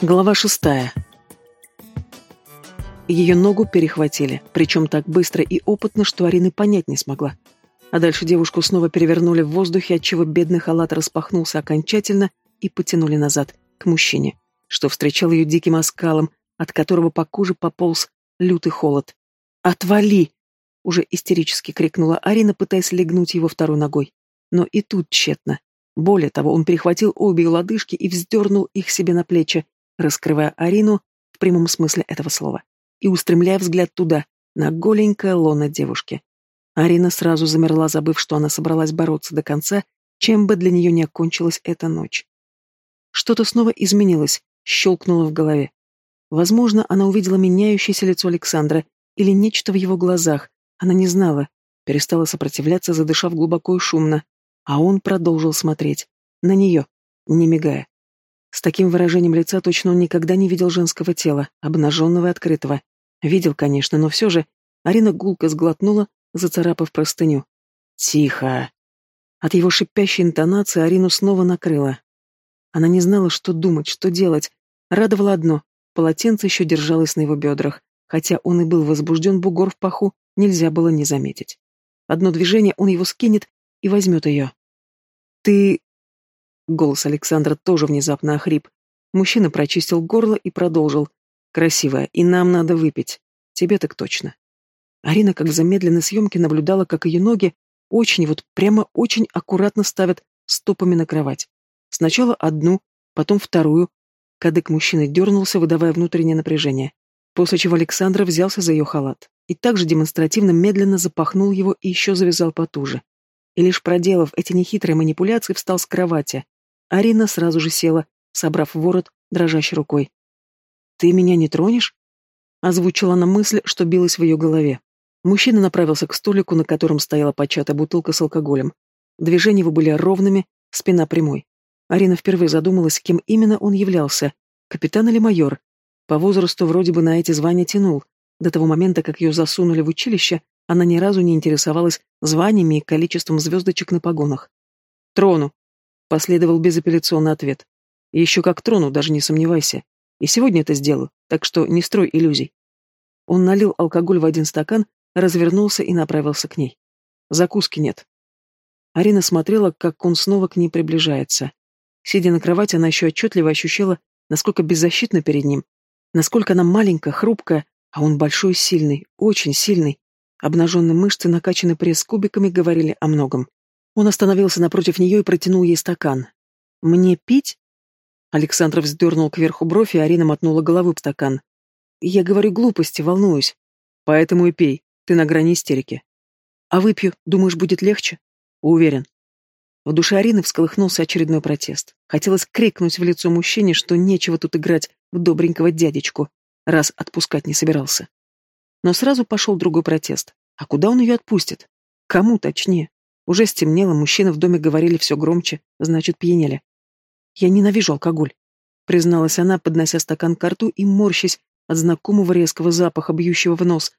Глава шестая. Ее ногу перехватили, причем так быстро и опытно, что Арина понять не смогла. А дальше девушку снова перевернули в воздухе, отчего бедный халат распахнулся окончательно и потянули назад, к мужчине, что встречал ее диким оскалом, от которого по коже пополз лютый холод. «Отвали!» — уже истерически крикнула Арина, пытаясь легнуть его второй ногой. Но и тут тщетно. Более того, он перехватил обе лодыжки и вздернул их себе на плечи, раскрывая Арину в прямом смысле этого слова и устремляя взгляд туда, на голенькое лоно девушки. Арина сразу замерла, забыв, что она собралась бороться до конца, чем бы для нее не окончилась эта ночь. Что-то снова изменилось, щелкнуло в голове. Возможно, она увидела меняющееся лицо Александра или нечто в его глазах, она не знала, перестала сопротивляться, задышав глубоко и шумно, а он продолжил смотреть. На нее, не мигая. С таким выражением лица точно он никогда не видел женского тела, обнаженного и открытого. Видел, конечно, но все же Арина гулко сглотнула, зацарапав простыню. «Тихо!» От его шипящей интонации Арину снова накрыло. Она не знала, что думать, что делать. Радовало одно — полотенце еще держалось на его бедрах. Хотя он и был возбужден, бугор в паху нельзя было не заметить. Одно движение, он его скинет и возьмет ее. «Ты Голос Александра тоже внезапно охрип. Мужчина прочистил горло и продолжил. «Красивая, и нам надо выпить. Тебе так точно». Арина, как в замедленной съемке, наблюдала, как ее ноги очень, вот прямо очень аккуратно ставят стопами на кровать. Сначала одну, потом вторую. Кадык мужчины дернулся, выдавая внутреннее напряжение. После чего Александр взялся за ее халат и также демонстративно медленно запахнул его и еще завязал потуже. И лишь проделав эти нехитрые манипуляции, встал с кровати, Арина сразу же села, собрав ворот дрожащей рукой. «Ты меня не тронешь?» Озвучила она мысль, что билась в ее голове. Мужчина направился к столику, на котором стояла початая бутылка с алкоголем. Движения его были ровными, спина прямой. Арина впервые задумалась, кем именно он являлся, капитан или майор. По возрасту вроде бы на эти звания тянул. До того момента, как ее засунули в училище, она ни разу не интересовалась званиями и количеством звездочек на погонах. «Трону», Последовал безапелляционный ответ. Еще как трону, даже не сомневайся. И сегодня это сделаю, так что не строй иллюзий. Он налил алкоголь в один стакан, развернулся и направился к ней. Закуски нет. Арина смотрела, как он снова к ней приближается. Сидя на кровати, она еще отчетливо ощущала, насколько беззащитна перед ним, насколько она маленькая, хрупкая, а он большой сильный, очень сильный. Обнаженные мышцы, накачанные пресс кубиками, говорили о многом. Он остановился напротив нее и протянул ей стакан. «Мне пить?» Александров вздернул кверху бровь, и Арина мотнула головой в стакан. «Я говорю глупости, волнуюсь. Поэтому и пей. Ты на грани истерики. А выпью, думаешь, будет легче?» «Уверен». В душе Арины всколыхнулся очередной протест. Хотелось крикнуть в лицо мужчине, что нечего тут играть в добренького дядечку, раз отпускать не собирался. Но сразу пошел другой протест. А куда он ее отпустит? Кому точнее? Уже стемнело, мужчины в доме говорили все громче, значит, пьянели. «Я ненавижу алкоголь», — призналась она, поднося стакан к рту и морщась от знакомого резкого запаха, бьющего в нос,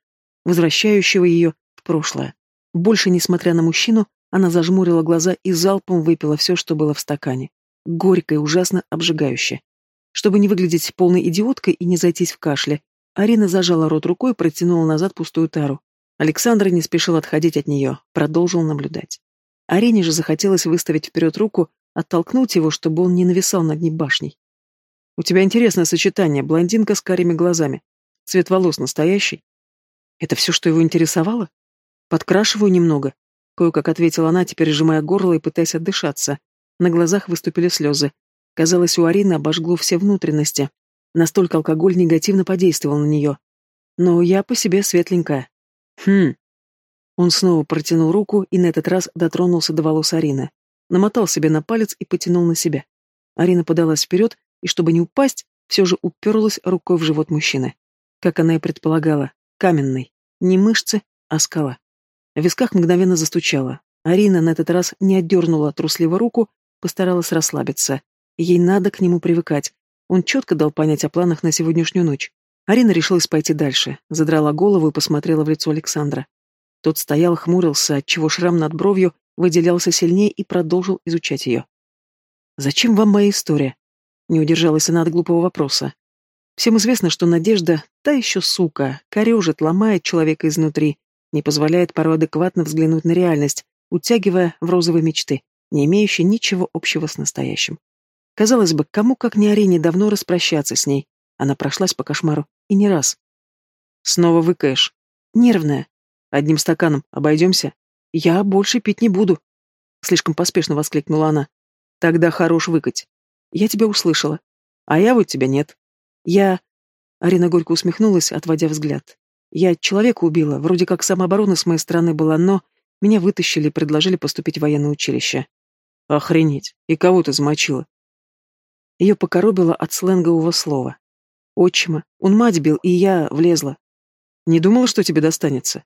возвращающего ее в прошлое. Больше, несмотря на мужчину, она зажмурила глаза и залпом выпила все, что было в стакане. Горько и ужасно обжигающе. Чтобы не выглядеть полной идиоткой и не зайтись в кашле, Арина зажала рот рукой и протянула назад пустую тару. Александр не спешил отходить от нее, продолжил наблюдать. Арене же захотелось выставить вперед руку, оттолкнуть его, чтобы он не нависал над ней башней. «У тебя интересное сочетание, блондинка с карими глазами. Цвет волос настоящий». Это все, что его интересовало? Подкрашиваю немного. Кое-как ответила она, теперь сжимая горло и пытаясь отдышаться. На глазах выступили слезы. Казалось, у Арины обожгло все внутренности. Настолько алкоголь негативно подействовал на нее. Но я по себе светленькая. Хм. Он снова протянул руку и на этот раз дотронулся до волос Арины. Намотал себе на палец и потянул на себя. Арина подалась вперед и, чтобы не упасть, все же уперлась рукой в живот мужчины. Как она и предполагала, каменный. Не мышцы, а скала. В висках мгновенно застучала. Арина на этот раз не отдернула трусливо руку, постаралась расслабиться. Ей надо к нему привыкать. Он четко дал понять о планах на сегодняшнюю ночь. Арина решилась пойти дальше, задрала голову и посмотрела в лицо Александра. Тот стоял, хмурился, отчего шрам над бровью выделялся сильнее и продолжил изучать ее. Зачем вам моя история? Не удержалась она от глупого вопроса. Всем известно, что Надежда — та еще сука, корежит, ломает человека изнутри, не позволяет порой адекватно взглянуть на реальность, утягивая в розовые мечты, не имеющие ничего общего с настоящим. Казалось бы, кому как не Арине давно распрощаться с ней. Она прошлась по кошмару, и не раз. Снова выкаешь. Нервная. Одним стаканом обойдемся? Я больше пить не буду. Слишком поспешно воскликнула она. Тогда хорош выкать. Я тебя услышала. А я вот тебя нет. Я... Арина горько усмехнулась, отводя взгляд. Я человека убила, вроде как самооборона с моей стороны была, но меня вытащили и предложили поступить в военное училище. Охренеть. И кого ты замочила? Ее покоробило от сленгового слова. Отчима. Он мать бил, и я влезла. Не думала, что тебе достанется.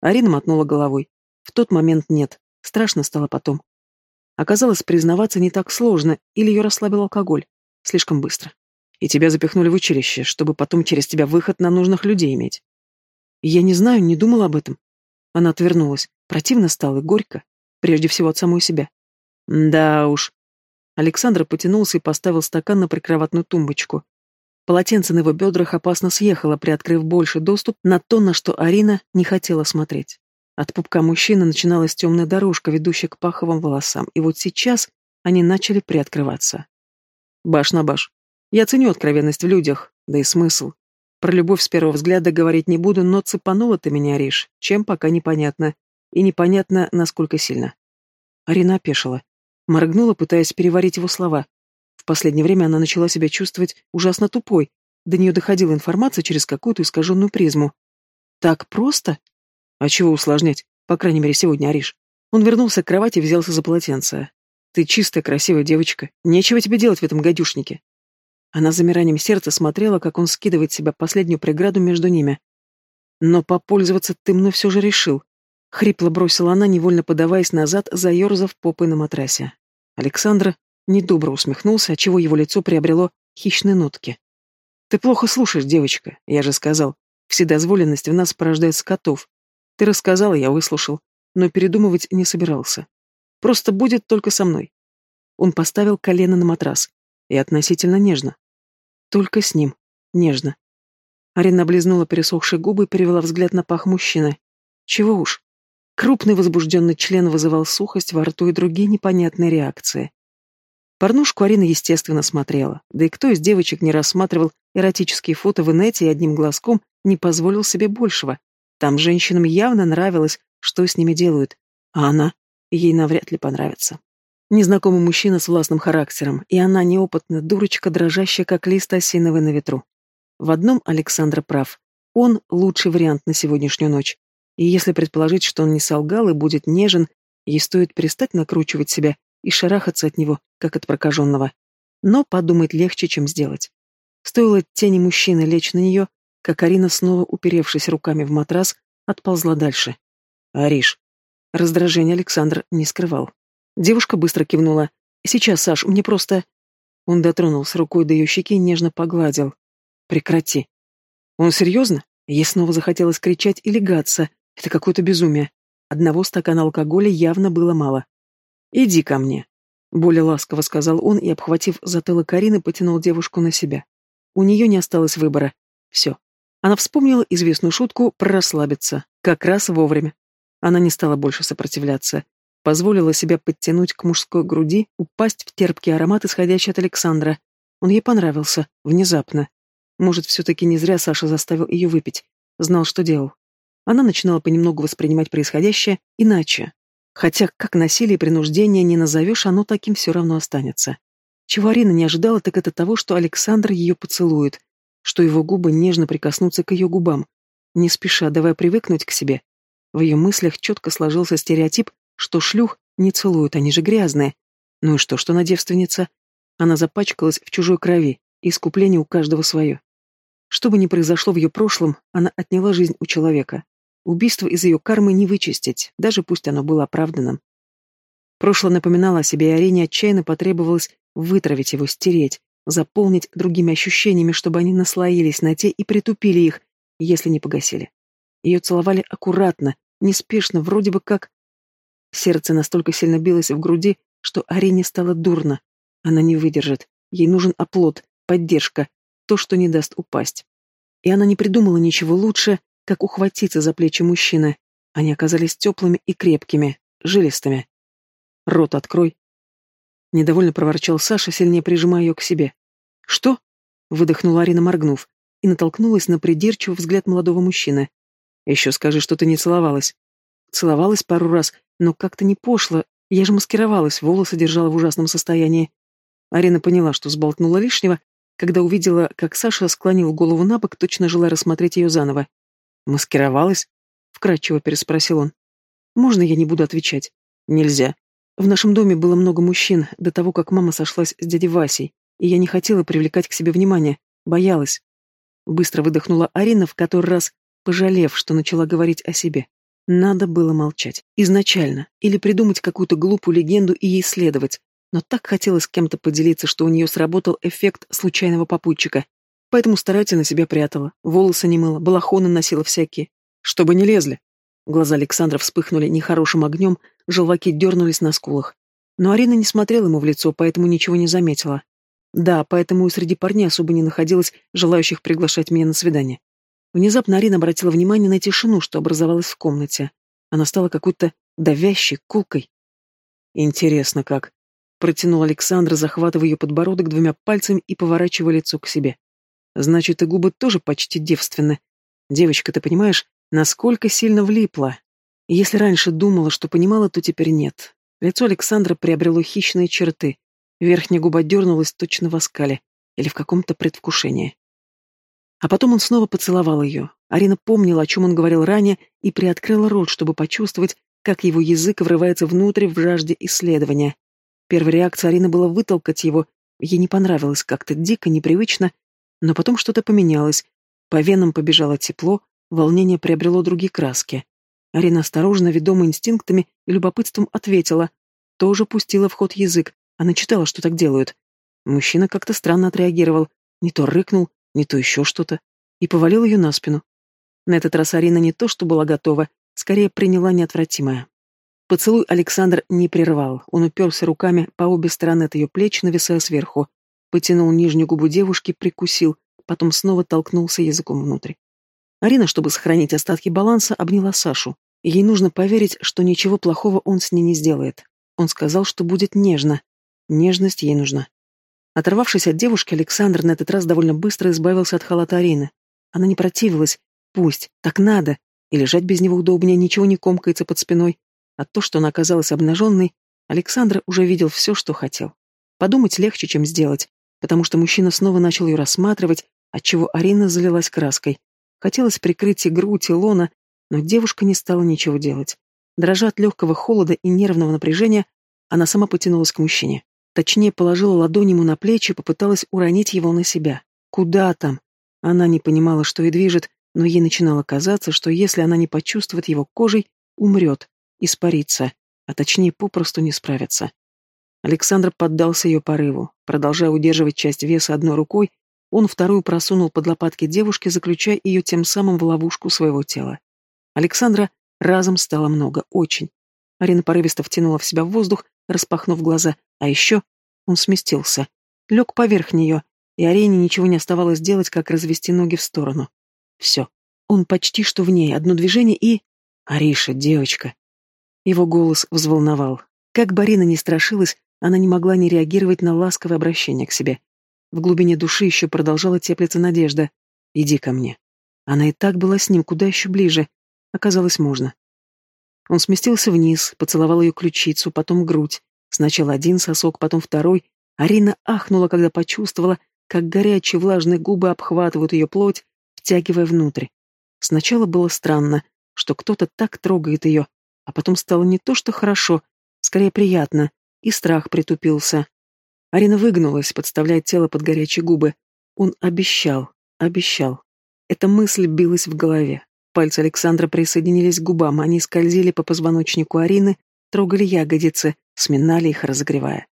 Арина мотнула головой. В тот момент нет. Страшно стало потом. Оказалось, признаваться не так сложно, или ее расслабил алкоголь. Слишком быстро. И тебя запихнули в училище, чтобы потом через тебя выход на нужных людей иметь. Я не знаю, не думала об этом. Она отвернулась. Противно стало и горько. Прежде всего от самой себя. Да уж. Александр потянулся и поставил стакан на прикроватную тумбочку. Полотенце на его бедрах опасно съехало, приоткрыв больше доступ на то, на что Арина не хотела смотреть. От пупка мужчины начиналась темная дорожка, ведущая к паховым волосам, и вот сейчас они начали приоткрываться. Баш на баш. Я ценю откровенность в людях, да и смысл. Про любовь с первого взгляда говорить не буду, но цепанула ты меня, Риш, чем пока непонятно. И непонятно, насколько сильно. Арина опешила. Моргнула, пытаясь переварить его слова. В последнее время она начала себя чувствовать ужасно тупой. До нее доходила информация через какую-то искаженную призму. Так просто? А чего усложнять? По крайней мере, сегодня, Ариш. Он вернулся к кровати и взялся за полотенце. Ты чистая, красивая девочка. Нечего тебе делать в этом гадюшнике. Она замиранием сердца смотрела, как он скидывает себя последнюю преграду между ними. Но попользоваться ты мной все же решил. Хрипло бросила она, невольно подаваясь назад, заерзав попой на матрасе. Александр недобро усмехнулся, отчего его лицо приобрело хищные нотки. «Ты плохо слушаешь, девочка, я же сказал. Вседозволенность в нас порождает скотов. Ты рассказала, я выслушал, но передумывать не собирался. Просто будет только со мной. Он поставил колено на матрас. И относительно нежно. Только с ним. Нежно. Арина облизнула пересохшие губы и перевела взгляд на пах мужчины. Чего уж. Крупный возбужденный член вызывал сухость во рту и другие непонятные реакции. Порнушку Арина, естественно, смотрела. Да и кто из девочек не рассматривал эротические фото в инете и одним глазком не позволил себе большего, там женщинам явно нравилось, что с ними делают, а она, ей навряд ли понравится. Незнакомый мужчина с властным характером, и она неопытная дурочка, дрожащая, как лист осиновый на ветру. В одном Александр прав. Он лучший вариант на сегодняшнюю ночь. И если предположить, что он не солгал и будет нежен, ей стоит перестать накручивать себя и шарахаться от него, как от прокаженного. Но подумать легче, чем сделать. Стоило тени мужчины лечь на нее, как Арина, снова уперевшись руками в матрас, отползла дальше. «Ариш». Раздражение Александр не скрывал. Девушка быстро кивнула. «Сейчас, Саш, мне просто...» Он дотронулся рукой до ее щеки и нежно погладил. «Прекрати». «Он серьезно?» Ей снова захотелось кричать и легаться. Это какое-то безумие. Одного стакана алкоголя явно было мало. «Иди ко мне», — более ласково сказал он и, обхватив затылок Карины, потянул девушку на себя. У нее не осталось выбора. Все, она вспомнила известную шутку про расслабиться. Как раз вовремя. Она не стала больше сопротивляться. Позволила себя подтянуть к мужской груди, упасть в терпкий аромат, исходящий от Александра. Он ей понравился. Внезапно. Может, все-таки не зря Саша заставил ее выпить. Знал, что делал. Она начинала понемногу воспринимать происходящее иначе. Хотя, как насилие и принуждение не назовешь, оно таким все равно останется. Чего Арина не ожидала, так это того, что Александр ее поцелует, что его губы нежно прикоснутся к ее губам, не спеша давая привыкнуть к себе. В ее мыслях четко сложился стереотип, что шлюх не целуют, они же грязные. Ну и что, что она девственница? Она запачкалась в чужой крови, и искупление у каждого свое. Что бы ни произошло в ее прошлом, она отняла жизнь у человека. Убийство из ее кармы не вычистить, даже пусть оно было оправданным. Прошлое напоминало о себе, и Арене отчаянно потребовалось вытравить его, стереть, заполнить другими ощущениями, чтобы они наслоились на те и притупили их, если не погасили. Ее целовали аккуратно, неспешно, вроде бы как... Сердце настолько сильно билось в груди, что Арине стало дурно. Она не выдержит. Ей нужен оплот, поддержка, то, что не даст упасть. И она не придумала ничего лучше, как ухватиться за плечи мужчины. Они оказались теплыми и крепкими, жилистыми. «Рот открой!» Недовольно проворчал Саша, сильнее прижимая ее к себе. «Что?» — выдохнула Арина, моргнув, и натолкнулась на придирчивый взгляд молодого мужчины. «Еще скажи, что ты не целовалась». Целовалась пару раз, но как-то не пошло. Я же маскировалась, волосы держала в ужасном состоянии. Арина поняла, что сболтнула лишнего, когда увидела, как Саша склонил голову на бок, точно желая рассмотреть ее заново. «Маскировалась?» — вкратчиво переспросил он. «Можно я не буду отвечать?» «Нельзя. В нашем доме было много мужчин до того, как мама сошлась с дядей Васей, и я не хотела привлекать к себе внимание, боялась». Быстро выдохнула Арина, в который раз пожалев, что начала говорить о себе. Надо было молчать. Изначально. Или придумать какую-то глупую легенду и ей следовать. Но так хотелось с кем-то поделиться, что у нее сработал эффект случайного попутчика. Поэтому старательно себя прятала. Волосы не мыла, балахоны носила всякие. Чтобы не лезли. Глаза Александра вспыхнули нехорошим огнем, желваки дернулись на скулах. Но Арина не смотрела ему в лицо, поэтому ничего не заметила. Да, поэтому и среди парней особо не находилось желающих приглашать меня на свидание. Внезапно Арина обратила внимание на тишину, что образовалась в комнате. Она стала какой-то давящей, кулкой. «Интересно как», — протянул Александр, захватывая ее подбородок двумя пальцами и поворачивая лицо к себе. «Значит, и губы тоже почти девственны. Девочка, ты понимаешь, насколько сильно влипла? Если раньше думала, что понимала, то теперь нет. Лицо Александра приобрело хищные черты. Верхняя губа дернулась точно в оскале или в каком-то предвкушении. А потом он снова поцеловал ее. Арина помнила, о чем он говорил ранее, и приоткрыла рот, чтобы почувствовать, как его язык врывается внутрь в жажде исследования. Первая реакция Арины была вытолкать его. Ей не понравилось как-то дико, непривычно, но потом что-то поменялось. По венам побежало тепло, волнение приобрело другие краски. Арина осторожно, ведомая инстинктами и любопытством, ответила. Тоже пустила в ход язык. Она читала, что так делают. Мужчина как-то странно отреагировал. Не то рыкнул, не то еще что-то, и повалил ее на спину. На этот раз Арина не то что была готова, скорее приняла неотвратимое. Поцелуй Александр не прервал, он уперся руками по обе стороны от ее плеч, нависая сверху, потянул нижнюю губу девушки, прикусил, потом снова толкнулся языком внутрь. Арина, чтобы сохранить остатки баланса, обняла Сашу. Ей нужно поверить, что ничего плохого он с ней не сделает. Он сказал, что будет нежно. Нежность ей нужна. Оторвавшись от девушки, Александр на этот раз довольно быстро избавился от халата Арины. Она не противилась. Пусть, так надо. И лежать без него удобнее, ничего не комкается под спиной. А то, что она оказалась обнаженной, Александр уже видел все, что хотел. Подумать легче, чем сделать, потому что мужчина снова начал ее рассматривать, отчего Арина залилась краской. Хотелось прикрыть и грудь, но девушка не стала ничего делать. Дрожа от легкого холода и нервного напряжения, она сама потянулась к мужчине. Точнее, положила ладонь ему на плечи и попыталась уронить его на себя. Куда там? Она не понимала, что и движет, но ей начинало казаться, что если она не почувствует его кожей, умрет, испарится, а точнее попросту не справится. Александр поддался ее порыву. Продолжая удерживать часть веса одной рукой, он вторую просунул под лопатки девушки, заключая ее тем самым в ловушку своего тела. Александра разом стало много, очень. Арина порывисто втянула в себя воздух, распахнув глаза, а еще он сместился, лег поверх нее, и Арене ничего не оставалось делать, как развести ноги в сторону. Все. Он почти что в ней, одно движение и... «Ариша, девочка!» Его голос взволновал. Как Барина не страшилась, она не могла не реагировать на ласковое обращение к себе. В глубине души еще продолжала теплиться надежда. «Иди ко мне». Она и так была с ним куда еще ближе. Оказалось, можно. Он сместился вниз, поцеловал ее ключицу, потом грудь. Сначала один сосок, потом второй. Арина ахнула, когда почувствовала, как горячие влажные губы обхватывают ее плоть, втягивая внутрь. Сначала было странно, что кто-то так трогает ее, а потом стало не то что хорошо, скорее приятно, и страх притупился. Арина выгнулась, подставляя тело под горячие губы. Он обещал, обещал. Эта мысль билась в голове. Пальцы Александра присоединились к губам, они скользили по позвоночнику Арины, трогали ягодицы, сминали их, разогревая.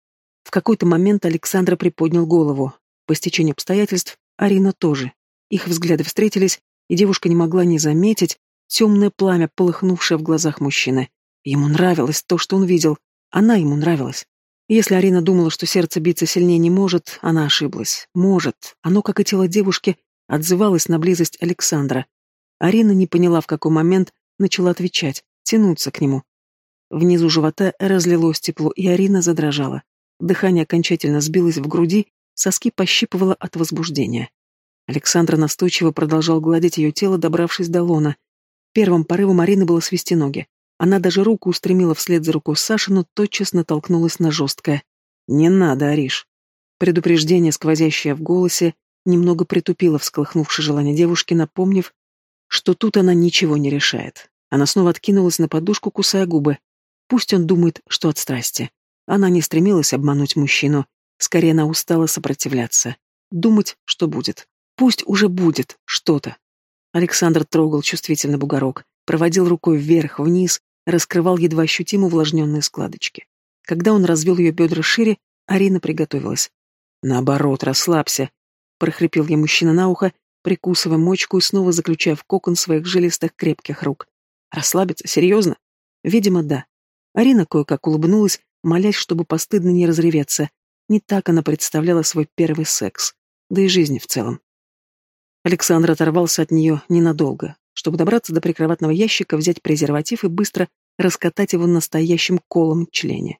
В какой-то момент Александра приподнял голову. По стечению обстоятельств Арина тоже. Их взгляды встретились, и девушка не могла не заметить темное пламя, полыхнувшее в глазах мужчины. Ему нравилось то, что он видел. Она ему нравилась. Если Арина думала, что сердце биться сильнее не может, она ошиблась. Может. Оно, как и тело девушки, отзывалось на близость Александра. Арина не поняла, в какой момент начала отвечать, тянуться к нему. Внизу живота разлилось тепло, и Арина задрожала. Дыхание окончательно сбилось в груди, соски пощипывало от возбуждения. Александр настойчиво продолжал гладить ее тело, добравшись до лона. Первым порывом Арины было свести ноги. Она даже руку устремила вслед за рукой Саши, но тотчас натолкнулась на жесткое. «Не надо, Ариш». Предупреждение, сквозящее в голосе, немного притупило всколыхнувшее желание девушки, напомнив, что тут она ничего не решает. Она снова откинулась на подушку, кусая губы. Пусть он думает, что от страсти. Она не стремилась обмануть мужчину. Скорее, она устала сопротивляться. Думать, что будет. Пусть уже будет что-то. Александр трогал чувствительно бугорок, проводил рукой вверх-вниз, раскрывал едва ощутимо увлажненные складочки. Когда он развел ее бедра шире, Арина приготовилась. «Наоборот, расслабься», — прохрипел ей мужчина на ухо, прикусывая мочку и снова заключая в кокон своих жилистых крепких рук. «Расслабиться? Серьезно?» «Видимо, да». Арина кое-как улыбнулась, молясь, чтобы постыдно не разреветься. Не так она представляла свой первый секс, да и жизнь в целом. Александр оторвался от нее ненадолго, чтобы добраться до прикроватного ящика, взять презерватив и быстро раскатать его настоящим колом члене.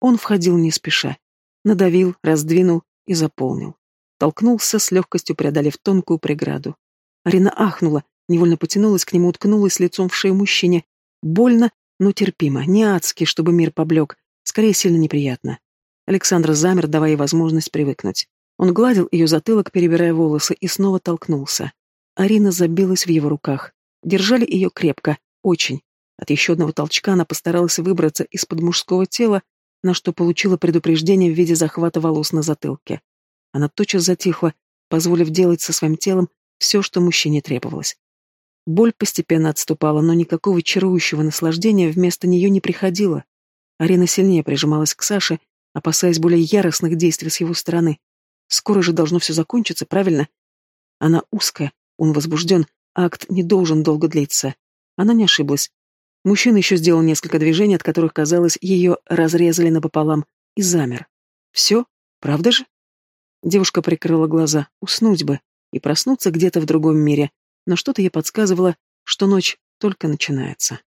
Он входил не спеша, надавил, раздвинул и заполнил. Толкнулся с легкостью, преодолев тонкую преграду. Арина ахнула, невольно потянулась к нему, уткнулась лицом в шею мужчине. Больно, но терпимо, не адски, чтобы мир поблек, скорее сильно неприятно. Александр замер, давая ей возможность привыкнуть. Он гладил ее затылок, перебирая волосы, и снова толкнулся. Арина забилась в его руках. Держали ее крепко, очень. От еще одного толчка она постаралась выбраться из-под мужского тела, на что получила предупреждение в виде захвата волос на затылке. Она тотчас затихла, позволив делать со своим телом все, что мужчине требовалось. Боль постепенно отступала, но никакого чарующего наслаждения вместо нее не приходило. Арина сильнее прижималась к Саше, опасаясь более яростных действий с его стороны. Скоро же должно все закончиться, правильно? Она узкая, он возбужден, акт не должен долго длиться. Она не ошиблась. Мужчина еще сделал несколько движений, от которых, казалось, ее разрезали напополам, и замер. Все? Правда же? Девушка прикрыла глаза, уснуть бы, и проснуться где-то в другом мире, но что-то ей подсказывало, что ночь только начинается.